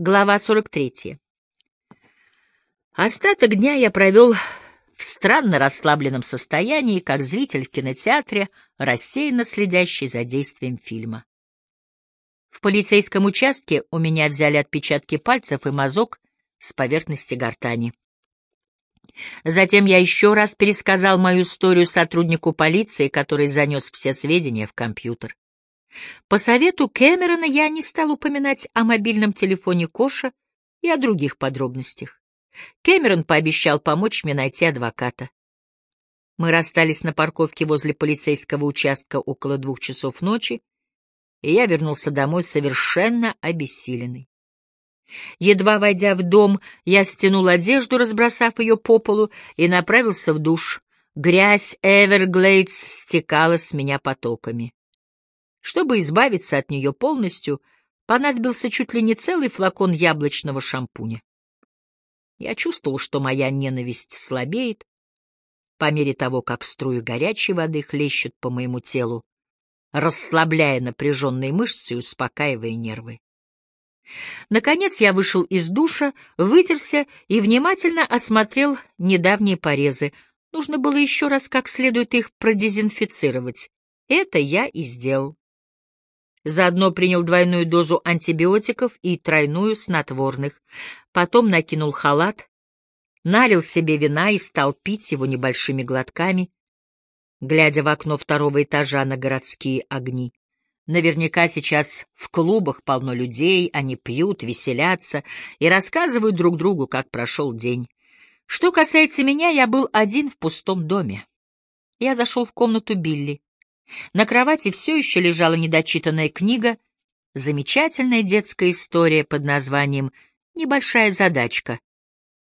Глава 43. Остаток дня я провел в странно расслабленном состоянии, как зритель в кинотеатре, рассеянно следящий за действием фильма. В полицейском участке у меня взяли отпечатки пальцев и мазок с поверхности гортани. Затем я еще раз пересказал мою историю сотруднику полиции, который занес все сведения в компьютер. По совету Кэмерона я не стал упоминать о мобильном телефоне Коша и о других подробностях. Кэмерон пообещал помочь мне найти адвоката. Мы расстались на парковке возле полицейского участка около двух часов ночи, и я вернулся домой совершенно обессиленный. Едва войдя в дом, я стянул одежду, разбросав ее по полу, и направился в душ. Грязь Эверглейдс стекала с меня потоками. Чтобы избавиться от нее полностью, понадобился чуть ли не целый флакон яблочного шампуня. Я чувствовал, что моя ненависть слабеет по мере того, как струи горячей воды хлещут по моему телу, расслабляя напряженные мышцы и успокаивая нервы. Наконец я вышел из душа, вытерся и внимательно осмотрел недавние порезы. Нужно было еще раз как следует их продезинфицировать. Это я и сделал. Заодно принял двойную дозу антибиотиков и тройную снотворных. Потом накинул халат, налил себе вина и стал пить его небольшими глотками, глядя в окно второго этажа на городские огни. Наверняка сейчас в клубах полно людей, они пьют, веселятся и рассказывают друг другу, как прошел день. Что касается меня, я был один в пустом доме. Я зашел в комнату Билли. На кровати все еще лежала недочитанная книга, замечательная детская история под названием «Небольшая задачка»,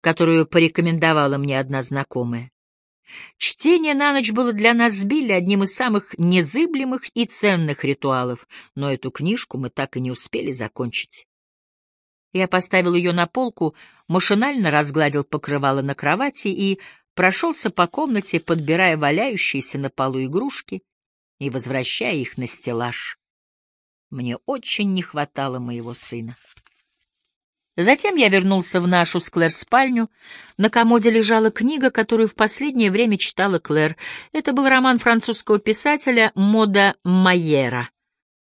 которую порекомендовала мне одна знакомая. Чтение на ночь было для нас с Билли одним из самых незыблемых и ценных ритуалов, но эту книжку мы так и не успели закончить. Я поставил ее на полку, машинально разгладил покрывало на кровати и прошелся по комнате, подбирая валяющиеся на полу игрушки и возвращая их на стеллаж. Мне очень не хватало моего сына. Затем я вернулся в нашу с Клэр спальню. На комоде лежала книга, которую в последнее время читала Клэр. Это был роман французского писателя Мода Майера,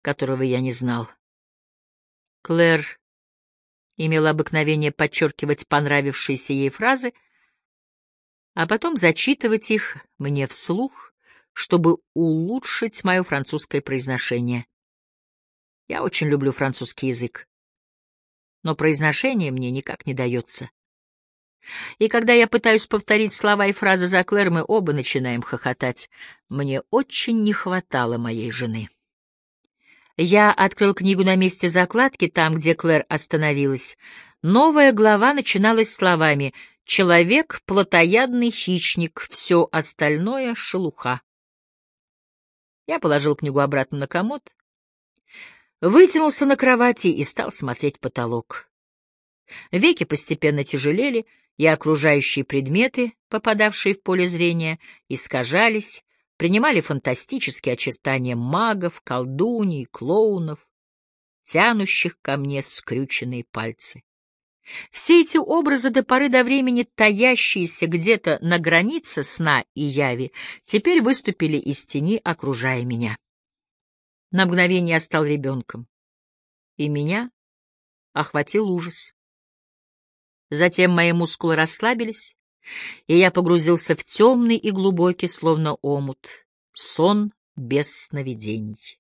которого я не знал. Клэр имела обыкновение подчеркивать понравившиеся ей фразы, а потом зачитывать их мне вслух, чтобы улучшить мое французское произношение. Я очень люблю французский язык, но произношение мне никак не дается. И когда я пытаюсь повторить слова и фразы за Клэр, мы оба начинаем хохотать. Мне очень не хватало моей жены. Я открыл книгу на месте закладки, там, где Клэр остановилась. Новая глава начиналась словами «Человек — плотоядный хищник, все остальное — шелуха». Я положил книгу обратно на комод, вытянулся на кровати и стал смотреть потолок. Веки постепенно тяжелели, и окружающие предметы, попадавшие в поле зрения, искажались, принимали фантастические очертания магов, колдуней, клоунов, тянущих ко мне скрюченные пальцы. Все эти образы до поры до времени, таящиеся где-то на границе сна и яви, теперь выступили из тени, окружая меня. На мгновение я стал ребенком, и меня охватил ужас. Затем мои мускулы расслабились, и я погрузился в темный и глубокий, словно омут, сон без сновидений.